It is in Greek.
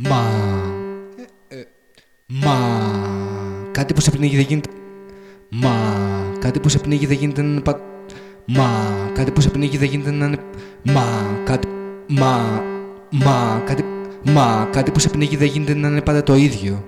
Μα. Μα. Κάτι που σε πνίγει δεν γίνεται. Μα. Κάτι που σε πνίγει δεν γίνεται να πα... Μα. Κάτι που σε πνίγει δεν γίνεται να είναι. Μα. Κάτι. Μα. Μα. Κάτι. Μα. Κάτι που σε πνίγει δεν γίνεται να είναι πάντα το ίδιο.